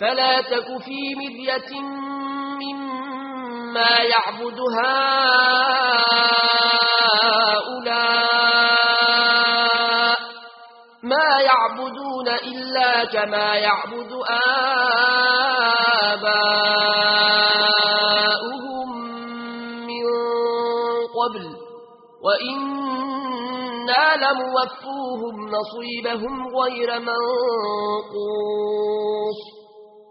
فلا تك في مذية مما يعبد هؤلاء ما يعبدون إلا كما يعبد آباؤهم من قبل. وإنا لموفوهم نصيبهم غير منقوص.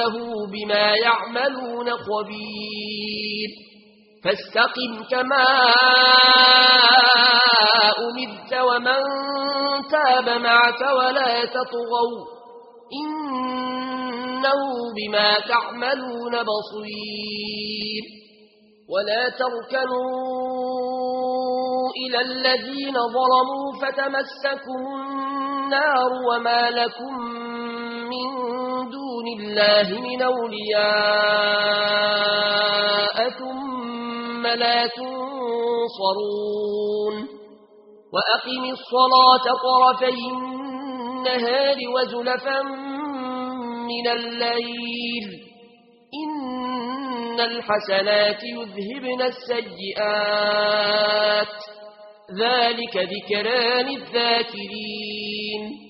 إنه بما يعملون قبير فاستقم كما أمدت ومن تاب معك ولا تطغوا. إنه بما تعملون بصير. ولا تركنوا إلى الذين ظلموا فتمسكم النار وما لكم من دون الله من أولياء ثم لا تنصرون وأقم الصلاة طرفي النهار وزلفا من الليل إن الحسنات يذهبن السيئات ذلك ذكران الذاكرين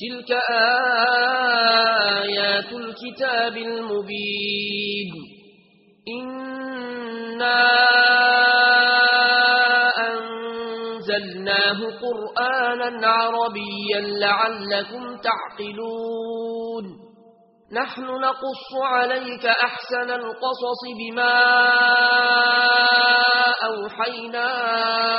تلك آيات الكتاب المبين إنا أنزلناه قرآنا عربيا لعلكم تعقلون نحن نقص عليك أحسن القصص بما أوحيناك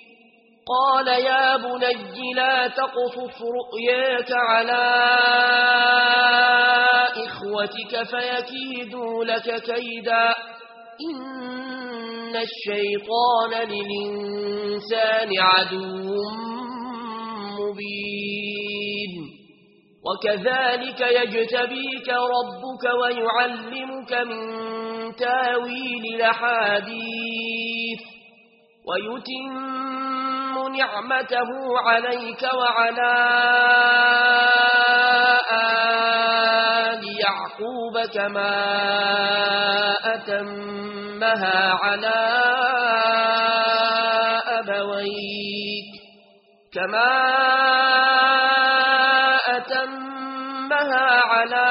قال يا بني لا تقصف رؤياك على إخوتك فيكيدوا لك كيدا. إن الشيطان للإنسان عدو مبين. وكذلك يجتبيك ربك ويعلمك من تاويل الحديث ويتم نعمته عليك وعلى آل يعقوب كما أتمها على أبويك كما أتمها على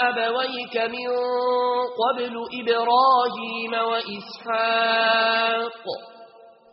أبويك من قبل إبراهيم وإسحاق